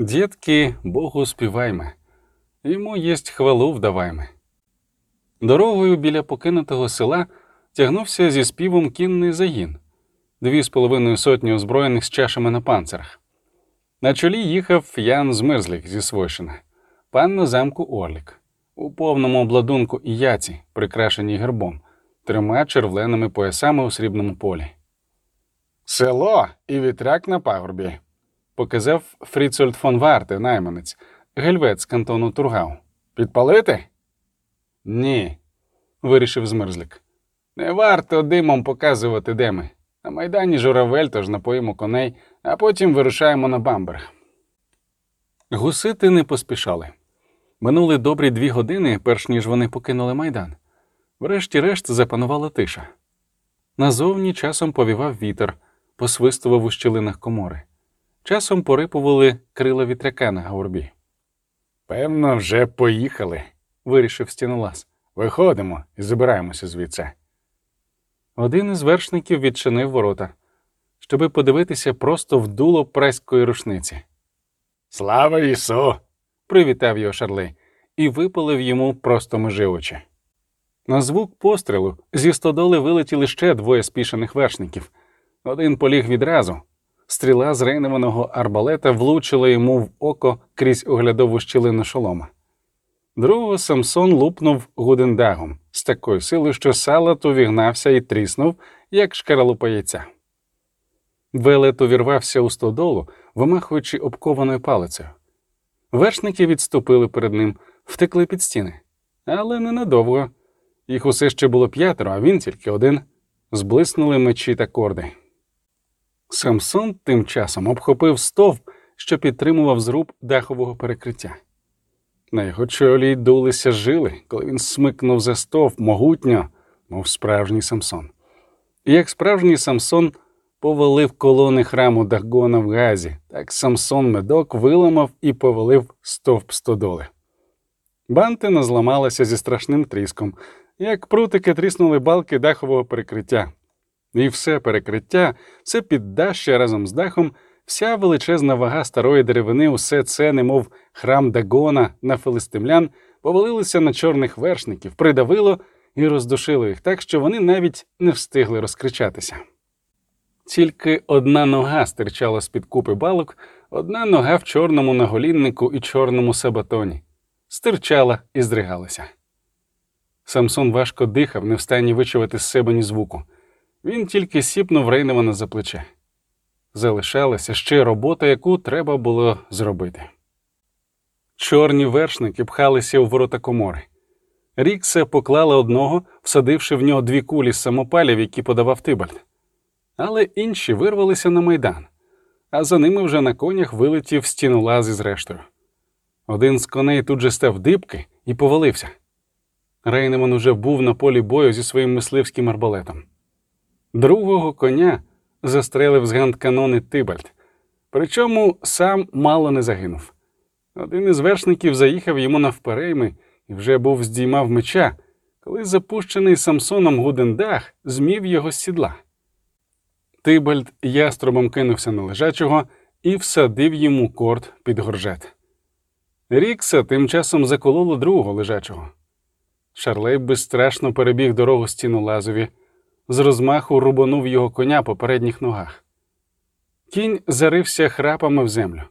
Дітки, Богу співайме, йому єсть хвалу вдавайме. Дорогою біля покинутого села тягнувся зі співом кінний загін, дві з половиною сотні озброєних з чашами на панцирах. На чолі їхав Ян Змерзлік зі Свойшина, пан на замку Орлік, у повному обладунку і яці, прикрашеній гербом, трьома червленими поясами у срібному полі. Село і вітряк на пагорбі, показав Фріцольд фон Варте, найманець, гельвець кантону Тургау. Підпалити? Ні, вирішив змерзлик. Не варто димом показувати, де ми. На майдані журавель, тож напоїмо коней, а потім вирушаємо на бамберг. Гусити не поспішали. Минули добрі дві години, перш ніж вони покинули майдан. Врешті-решт запанувала тиша. Назовні часом повівав вітер, посвистував у щілинах комори. Часом порипували крила вітряка на горбі. Певно, вже поїхали, вирішив стінолаз. Виходимо і забираємося звідси. Один із вершників відчинив ворота, щоби подивитися просто в дуло преської рушниці. Слава Ісу! привітав його Шарлей і випалив йому просто межи очі. На звук пострілу зі стодоли вилетіли ще двоє спішаних вершників. Один поліг відразу. Стріла з рейнованого арбалета влучила йому в око крізь оглядову щілину шолома. Другого Самсон лупнув гудендагом з такою силою, що салат увігнався і тріснув, як шкаралупа яйця. Велет увірвався у стодолу, вимахуючи обкованою палицею. Вершники відступили перед ним, втекли під стіни. Але ненадовго. Їх усе ще було п'ятеро, а він тільки один. Зблиснули мечі та корди. Самсон тим часом обхопив стовп, що підтримував зруб дахового перекриття. На його чолі дулися жили, коли він смикнув за стовп могутньо, мов справжній Самсон. І як справжній Самсон повалив колони храму Дагона в газі, так Самсон медок виламав і повалив стовп стодоли. Бантина зламалася зі страшним тріском, як прутики тріснули балки дахового перекриття. І все перекриття, все піддаща разом з дахом, вся величезна вага старої деревини, усе це, немов храм Дагона на филистимлян, повалилося на чорних вершників, придавило і роздушило їх так, що вони навіть не встигли розкричатися. Тільки одна нога стирчала з-під купи балок, одна нога в чорному наголіннику і чорному сабатоні, стирчала і здригалася. Самсон важко дихав, не встані вичувати з себе ні звуку. Він тільки сіпнув Рейневана за плече. Залишалася ще робота, яку треба було зробити. Чорні вершники пхалися у ворота комори. Рікса поклала одного, всадивши в нього дві кулі з самопалів, які подавав Тибальд. Але інші вирвалися на майдан, а за ними вже на конях вилетів стінолаз із рештою. Один з коней тут же став дибки і повалився. Рейнеман уже був на полі бою зі своїм мисливським арбалетом. Другого коня застрелив з гантканони Тибальд, причому сам мало не загинув. Один із вершників заїхав йому навперейми і вже був здіймав меча, коли запущений Самсоном Гудендах змів його з сідла. Тибальд яструбом кинувся на лежачого і всадив йому корт під горжет. Рікса тим часом закололо другого лежачого. Шарлей безстрашно перебіг дорогу стіну лазові, з розмаху рубанув його коня по передніх ногах. Кінь зарився храпами в землю.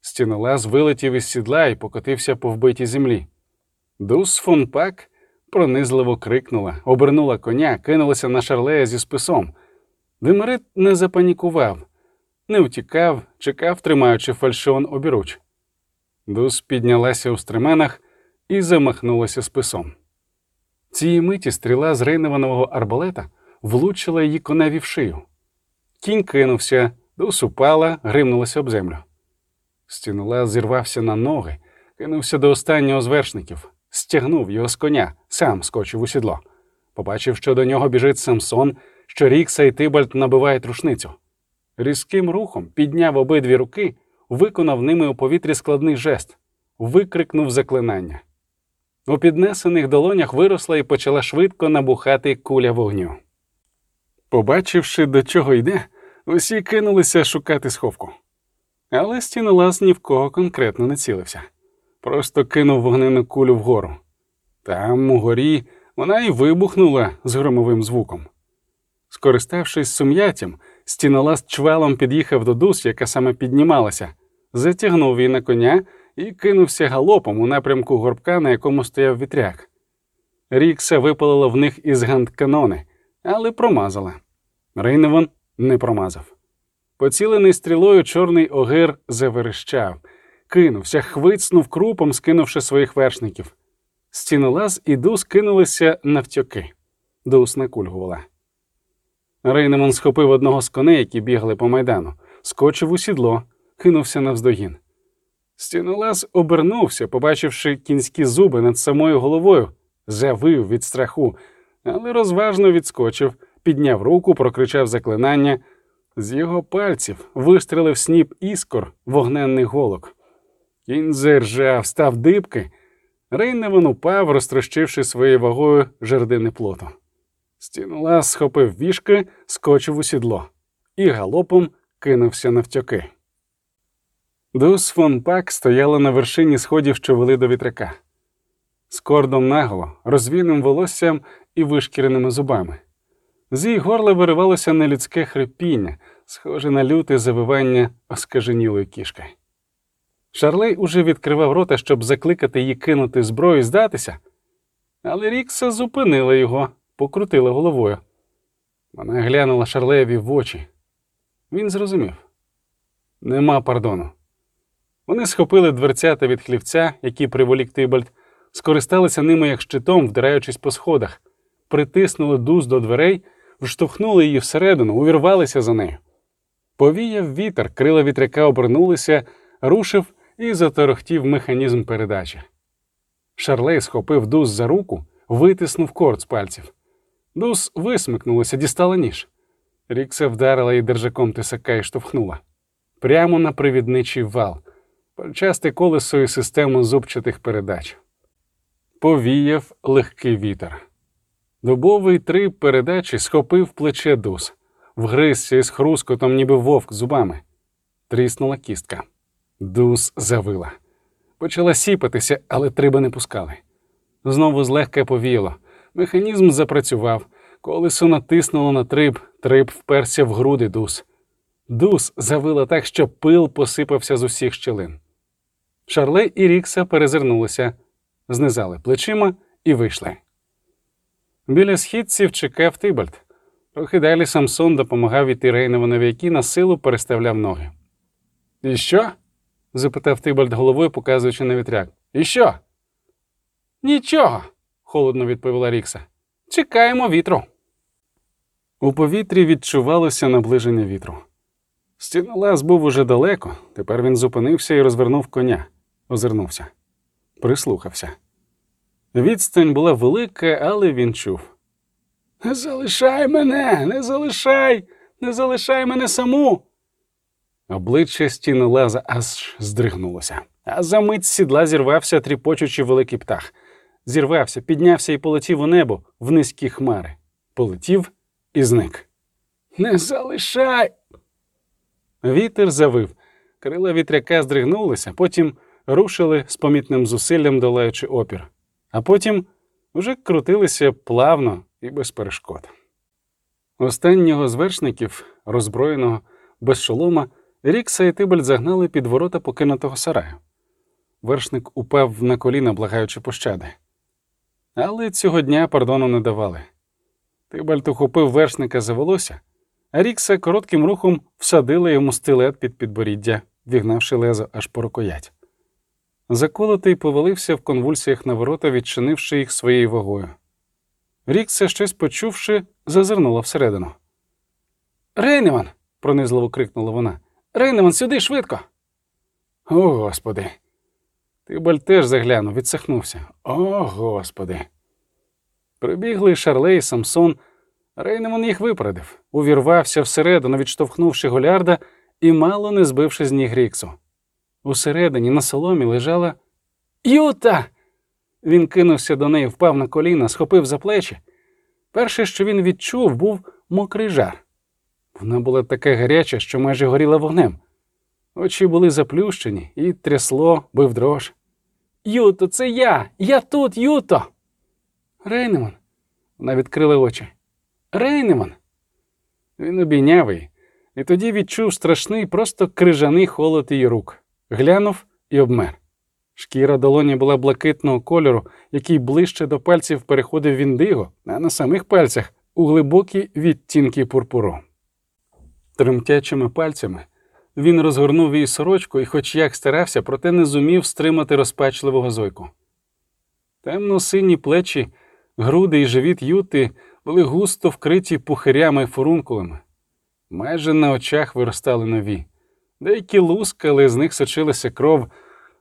Стінолаз вилетів із сідла і покотився по вбитій землі. Дус фон Пак пронизливо крикнула, обернула коня, кинулася на шарлея зі списом. Демерит не запанікував, не втікав, чекав, тримаючи фальшон обіруч. Дус піднялася у стременах і замахнулася списом. Цієї миті стріла з рейнованого арбалета влучила її коневі в шию. Кінь кинувся, дус упала, гримнулася об землю. Стінула зірвався на ноги, кинувся до останнього з вершників, стягнув його з коня, сам скочив у сідло. Побачив, що до нього біжить Самсон, що Рікса і Тибальд набивають рушницю. Різким рухом підняв обидві руки, виконав ними у повітрі складний жест, викрикнув заклинання. У піднесених долонях виросла і почала швидко набухати куля вогню. Побачивши, до чого йде, усі кинулися шукати сховку. Але стінолаз ні в кого конкретно не цілився, просто кинув вогнену кулю вгору. Там, угорі, вона й вибухнула з громовим звуком. Скориставшись сум'яттям, стінолаз чвалом під'їхав до дус, яка саме піднімалася, затягнув її на коня і кинувся галопом у напрямку горбка, на якому стояв вітряк. Рікса випалила в них із гантканони, але промазала. Рейневан не промазав. Поцілений стрілою чорний огир заверещав, кинувся, хвицнув крупом, скинувши своїх вершників. Стінолаз і Дус кинулися навтьоки. Дус накульгувала. Рейнеман схопив одного з коней, які бігали по майдану, скочив у сідло, кинувся навздогін. Стінолаз обернувся, побачивши кінські зуби над самою головою, завив від страху, але розважно відскочив, підняв руку, прокричав заклинання. З його пальців вистрелив сніп іскор вогненний голок. Кінь зиржав, став дибки. Рейневан упав, розтрощивши своєю вагою жердини плоту. Стінолаз схопив вішки, скочив у сідло і галопом кинувся навтьоки. Дус фон Пак стояла на вершині сходів, що вели до вітряка, з кордом наголо, розвійним волоссям і вишкіреними зубами. З її горла виривалося нелюдське хрипіння, схоже на люте завивання оскаженілої кішки. Шарлей уже відкривав рота, щоб закликати її кинути зброю і здатися, але Рікса зупинила його, покрутила головою. Вона глянула Шарлеєві в очі. Він зрозумів нема пардону. Вони схопили дверцята від хлівця, які приволік Тибальд, скористалися ними як щитом, вдираючись по сходах, притиснули дуз до дверей, вштовхнули її всередину, увірвалися за нею. Повіяв вітер, крила вітряка обернулися, рушив і заторохтів механізм передачі. Шарлей схопив дуз за руку, витиснув корд з пальців. Дуз висмикнулася, дістала ніж. Рікса вдарила її держаком тисака і штовхнула прямо на привідничий вал, пальчасте колесо і систему зубчатих передач. Повіяв легкий вітер. Дубовий триб передачі схопив плече дуз, вгризся із хрускотом, ніби вовк зубами. Тріснула кістка. Дуз завила. Почала сіпатися, але триба не пускали. Знову злегка повіяло. Механізм запрацював, колесо натиснуло на триб, триб вперся в груди дуз. Дуз завила так, що пил посипався з усіх щелин. Шарлей і Рікса перезирнулися, знизали плечима і вийшли. Біля східців чекав Тибальд. Трохи далі Самсон допомагав іти Рейневанові, який на силу переставляв ноги. І що? запитав Тибальд головою, показуючи на вітряк. І що? Нічого, холодно відповіла Рікса. Чекаємо вітру. У повітрі відчувалося наближення вітру. Стінолаз був уже далеко, тепер він зупинився і розвернув коня, озирнувся, прислухався. Відстань була велика, але він чув. Не залишай мене, не залишай, не залишай мене саму. Обличчя стінолаза аж здригнулося, а за мить сідла зірвався тріпочучи великий птах. Зірвався, піднявся і полетів у небо в низькі хмари. Полетів і зник. Не залишай. Вітер завив, крила вітряка здригнулися, потім рушили з помітним зусиллям, долаючи опір, а потім вже крутилися плавно і без перешкод. Останнього з вершників, роззброєного без шолома, Рікса і Тибель загнали під ворота покинутого сараю. Вершник упав на коліна, благаючи пощади. Але цього дня пардону не давали. Тибальт ухопив вершника за волосся. А Рікса коротким рухом всадила йому стилет під підборіддя, вігнавши лезо аж по рукоять. Заколотий повалився в конвульсіях на ворота, відчинивши їх своєю вагою. Рікса, щось почувши, зазирнула всередину. Рейневан. пронизливо крикнула вона. Рейневан, сюди швидко. О, господи. Тибаль теж заглянув, відсахнувся. О, господи. Прибігли Шарлей і Самсон. Рейнеман їх випередив, увірвався всередину, відштовхнувши голярда і мало не збивши з ніг Ріксу. Усередині на соломі лежала Юта. Він кинувся до неї, впав на коліна, схопив за плечі. Перше, що він відчув, був мокрий жар. Вона була така гаряча, що майже горіла вогнем. Очі були заплющені і трясло, бив дрож. Юто, це я! Я тут, Юто. Рейнеман. Вона відкрила очі. Рейнеман. Він обійняв її, і тоді відчув страшний, просто крижаний холод її рук. Глянув і обмер. Шкіра долоні була блакитного кольору, який ближче до пальців переходив в індиго, а на самих пальцях у глибокі відтінки пурпуру. Тремтячими пальцями він розгорнув її сорочку і, хоч як старався, проте не зумів стримати розпачливого зойку. Темно-сині плечі, груди і живіт юти були густо вкриті пухирями й фурункулами. Майже на очах виростали нові. Деякі лускали, з них сочилася кров.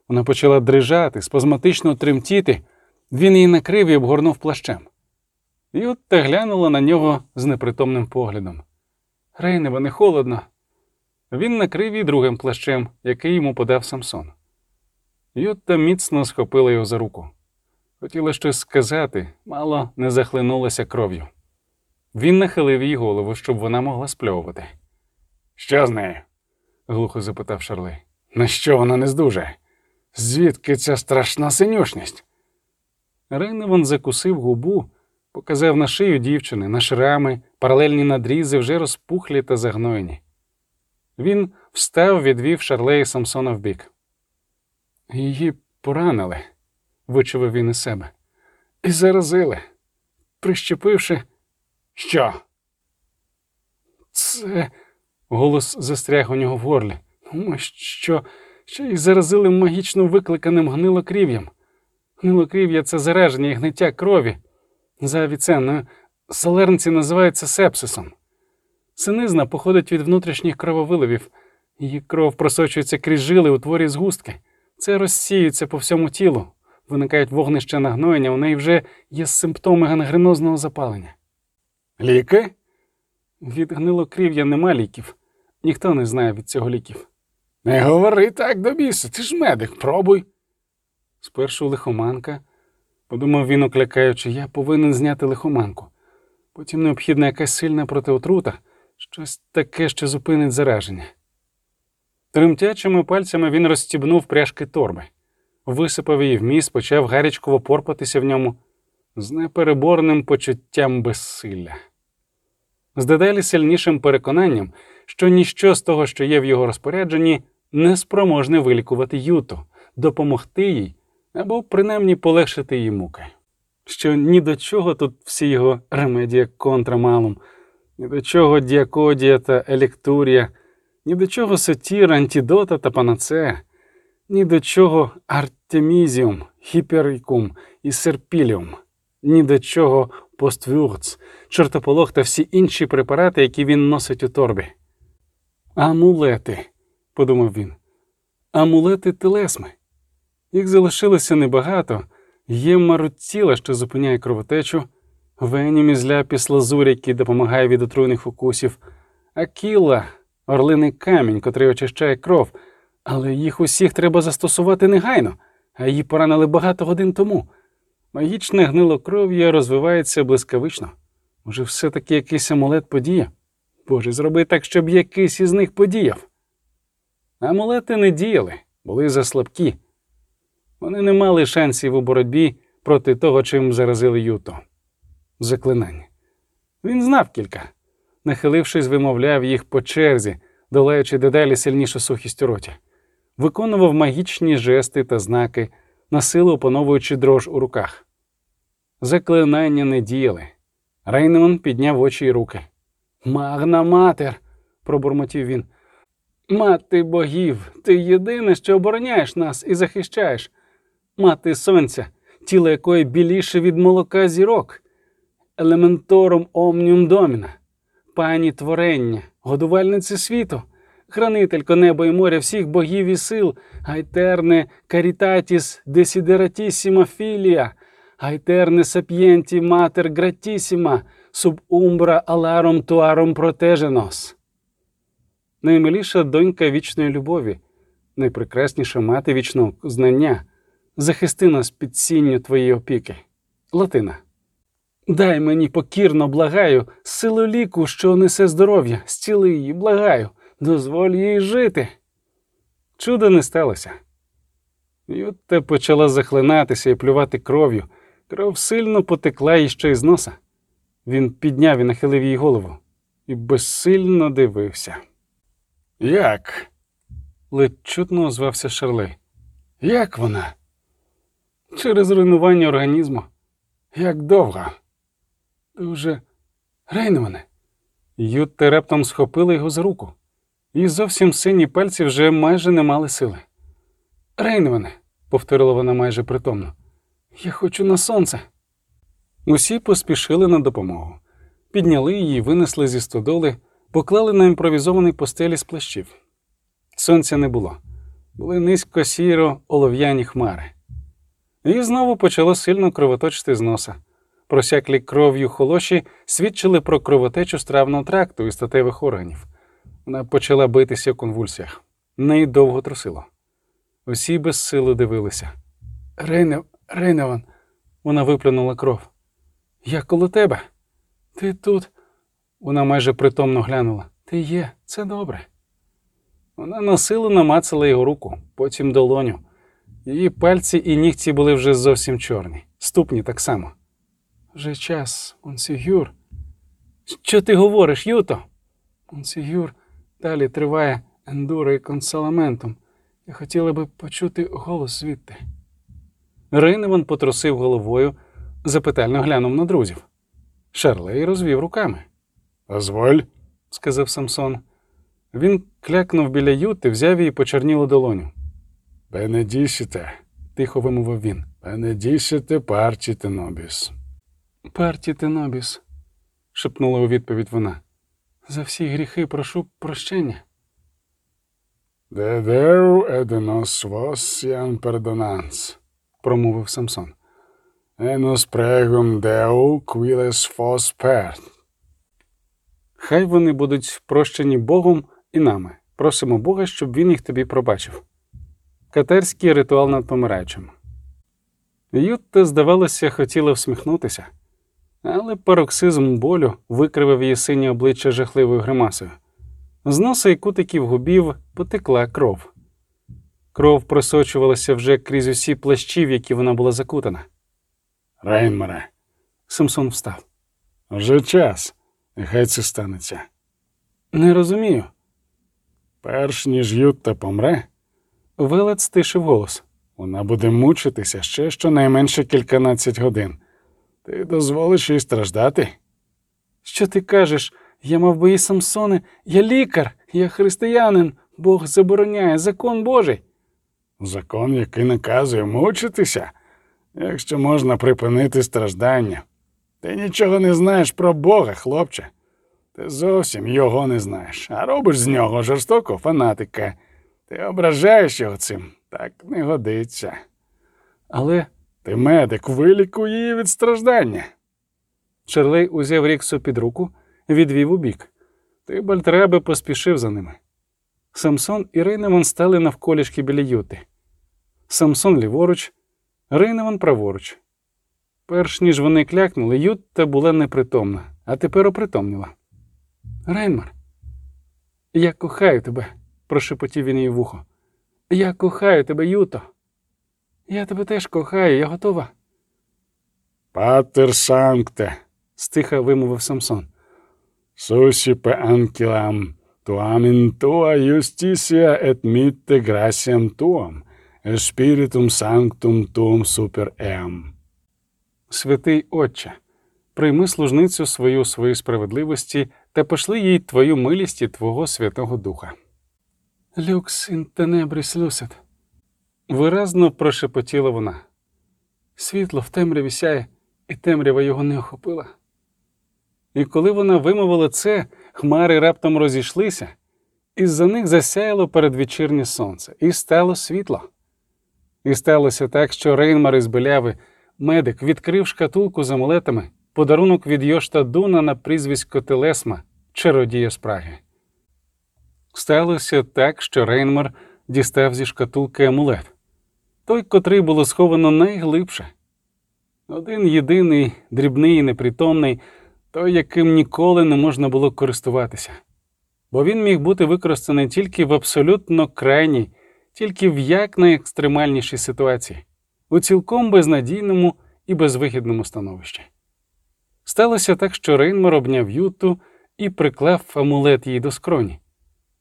Вона почала дрижати, спазматично тремтіти. Він її накрив і обгорнув плащем. Ютта глянула на нього з непритомним поглядом. Рейнева, не холодно. Він накрив її другим плащем, який йому подав Самсон. Ютта міцно схопила його за руку. Хотіла щось сказати, мало не захлинулася кров'ю. Він нахилив їй голову, щоб вона могла спльовувати. Що з нею? Глухо запитав Шарли. На що вона не здужає? Звідки ця страшна синюшність? Рейневан закусив губу, показав на шию дівчини, на шрами, паралельні надрізи вже розпухлі та загноєні. Він встав, відвів Шарлеї Самсона вбік. Її поранили, вичував він із себе, і заразили, прищепивши. Що? Це. Голос застряг у нього в горлі. Ну, що що їх заразили магічно викликаним гнилокрів'ям. Гнилокрів'я це зараження і гниття крові. За авіценною салернці називається сепсисом. Синизна походить від внутрішніх крововиливів. Її кров просочується крізь жили, утворює згустки. Це розсіюється по всьому тілу. Виникають вогнища нагноєння, у неї вже є симптоми гангренозного запалення. Ліки? Від гнилокрів'я нема ліків. Ніхто не знає від цього ліків. Не говори так до біса, ти ж медик, пробуй. Спершу лихоманка, подумав він, оклякаючи, я повинен зняти лихоманку. Потім необхідна якась сильна протиотрута, щось таке, що зупинить зараження. Тремтячими пальцями він розстібнув пряжки торби, висипав її в міст, почав гарячково порпатися в ньому з непереборним почуттям безсилля. З дедалі сильнішим переконанням, що ніщо з того, що є в його розпорядженні, не спроможне вилікувати Юту, допомогти їй або принаймні полегшити її муки. Що ні до чого тут всі його remedia contra malum, ні до чого діакодія та електуарія, ні до чого сатір, антидота та панацея, ні до чого артемізіум, гіперікум і серпіліум, ні до чого Postwurz, чортополох та всі інші препарати, які він носить у торбі. Амулети, подумав він, амулети телесми. Їх залишилося небагато, є маруціла, що зупиняє кровотечу, веніміз ляпіс лазурь, який допомагає від отруйних укусів, акіла, орлиний камінь, котрий очищає кров, але їх усіх треба застосувати негайно, а її поранили багато годин тому. Магічне гнилокров'я розвивається блискавично. Може, все-таки якийсь амулет подіє? Боже, зроби так, щоб якийсь із них подіяв. Амулети не діяли, були заслабкі. Вони не мали шансів у боротьбі проти того, чим заразили Юто. Заклинання. Він знав кілька, нахилившись, вимовляв їх по черзі, долаючи дедалі сильнішу сухість у роті, виконував магічні жести та знаки, на силу опановуючи дрож у руках. Заклинання не діяли. Рейнеман підняв очі й руки. Магна матер, пробурмотів він. Мати богів, ти єдине, що обороняєш нас і захищаєш. Мати сонця, тіло якої біліше від молока зірок, елементорум омніум доміна, пані творення, годувальниці світу, хранителько неба і моря всіх богів і сил, айтерне карітатіс десідератісіма філія, айтерне сап'єнті матер гратісіма, суб умбра аларом туаром протеженос. Наймиліша донька вічної любові, найпрекрасніша мати вічного знання, захисти нас під сінню твоєї опіки. Латина. Дай мені покірно, благаю, силу ліку, що несе здоров'я, зціли її, благаю, дозволь їй жити. Чуда не сталося. Ютта почала захлинатися і плювати кров'ю. Кров сильно потекла і ще із носа. Він підняв і нахилив їй голову і безсильно дивився. Як? ледь чутно озвався Шарлей. Як вона? Через руйнування організму. Як довго? Дуже Рейневане. Ютта раптом схопила його за руку, і зовсім сині пальці вже майже не мали сили. Рейневане, повторила вона майже притомно, я хочу на сонце. Усі поспішили на допомогу. Підняли її, винесли зі стодоли, поклали на імпровізований постелі з плащів. Сонця не було, були низько сіро олов'яні хмари. І знову почало сильно кровоточити з носа. Просяклі кров'ю холоші свідчили про кровотечу стравного тракту і статевих органів. Вона почала битися в конвульсіях. Неї довго трусило. Усі безсило дивилися. Рейне, Рейневан, вона виплюнула кров. Я коло тебе. Ти тут. Вона майже притомно глянула. Ти є, це добре. Вона насилу намацала його руку, потім долоню. Її пальці і нігті були вже зовсім чорні, ступні так само. Вже час, Монсігюр. Що ти говориш, Юто? Монсігюр, далі триває ендура і консаламентум. Я хотіла би почути голос звідти. Рейневан потрусив головою, запитально глянув на друзів. Шарлей розвів руками. Дозволь, сказав Самсон. Він клякнув біля юти, взяв її почернілу долоню. Бенедісіте, тихо вимовив він. Бенедісіте парчіте нобіс. Партіте нобіс, шепнула у відповідь вона. За всі гріхи прошу прощення. Дедеу еденос вос ян пердонанс, промовив Самсон. Енос прегум деу квілес фос перт. Хай вони будуть прощені Богом і нами. Просимо Бога, щоб він їх тобі пробачив. Катерський ритуал над помираючим. Ютта, здавалося, хотіла всміхнутися, але пароксизм болю викривив її синє обличчя жахливою гримасою. З носа і кутиків губів потекла кров. Кров просочувалася вже крізь усі плащі, в які вона була закутана. Рейнмере, Самсон встав. Вже час, нехай це станеться. Не розумію. Перш ніж Ютта помре, Велет стишив голос. Вона буде мучитися ще щонайменше кільканадцять годин. Ти дозволиш їй страждати? Що ти кажеш? Я мав би і Самсоне, я лікар, я християнин, Бог забороняє, закон Божий. Закон, який наказує мучитися, якщо можна припинити страждання. Ти нічого не знаєш про Бога, хлопче. Ти зовсім його не знаєш, а робиш з нього жорстокого фанатика. Ти ображаєш його цим, так не годиться. Але ти медик, вилікуй її від страждання. Шерлей узяв Ріксу під руку, відвів у бік. Ти Бальтреби поспішив за ними. Самсон і Рейневан стали навколішки біля юти. Самсон ліворуч, Рейневан праворуч. Перш ніж вони клякнули, Ютта була непритомна, а тепер опритомніла. Рейнмар, я кохаю тебе, прошепотів він її в ухо. Я кохаю тебе, Юто. Я тебе теж кохаю, я готова. Патер санкте, стиха вимовив Самсон. Сусіпе анкілам, туам ін туа юстісія мітте грасіам туам, еспірітум санктум туум супер еам. Святий Отче, прийми служницю свою своїй справедливості та пошли їй твою милість і Твого Святого Духа. Люкс ін тенебріс люсет. Виразно прошепотіла вона. Світло в темряві сяє, і темрява його не охопила. І коли вона вимовила це, хмари раптом розійшлися, і за них засяяло передвечірнє сонце, і стало світло. І сталося так, що Рейнмар із Беляви, медик, відкрив шкатулку з амулетами, подарунок від Йошта Дуна на прізвисько Телесма, чародія з Праги. Сталося так, що Рейнмар дістав зі шкатулки амулет, той, котрий було сховано найглибше. Один єдиний, дрібний і непритомний, той, яким ніколи не можна було користуватися, бо він міг бути використаний тільки в абсолютно крайній тільки в якнайекстремальнішій ситуації, у цілком безнадійному і безвихідному становищі. Сталося так, що Рейнмар обняв Юту і приклав амулет їй до скроні,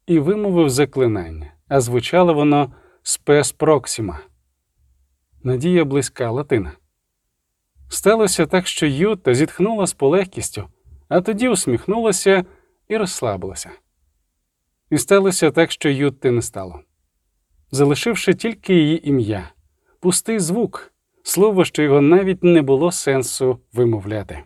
і вимовив заклинання, а звучало воно спес проксіма. Надія близька латина. Сталося так, що Юта зітхнула з полегкістю, а тоді усміхнулася і розслабилася. І сталося так, що Ютти не стало, залишивши тільки її ім'я, пустий звук, слово, що його навіть не було сенсу вимовляти.